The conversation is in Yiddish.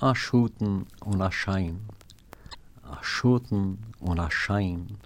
a schuten un a schein. A schuten un a schein.